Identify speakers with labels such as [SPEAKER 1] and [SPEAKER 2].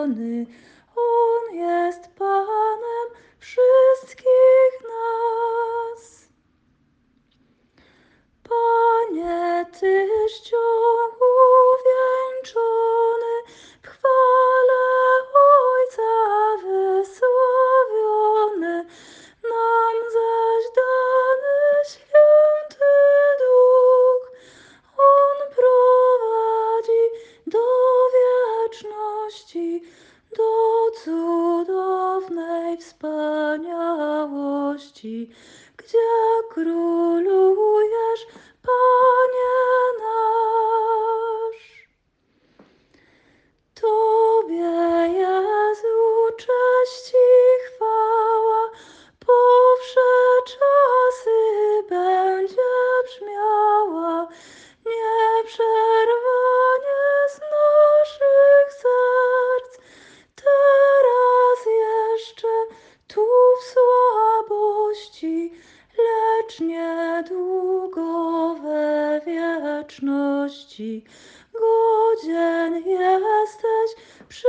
[SPEAKER 1] 손을 miłości do cudownej wspaniałości, gdzie królujesz wieczności. Godzien jesteś przy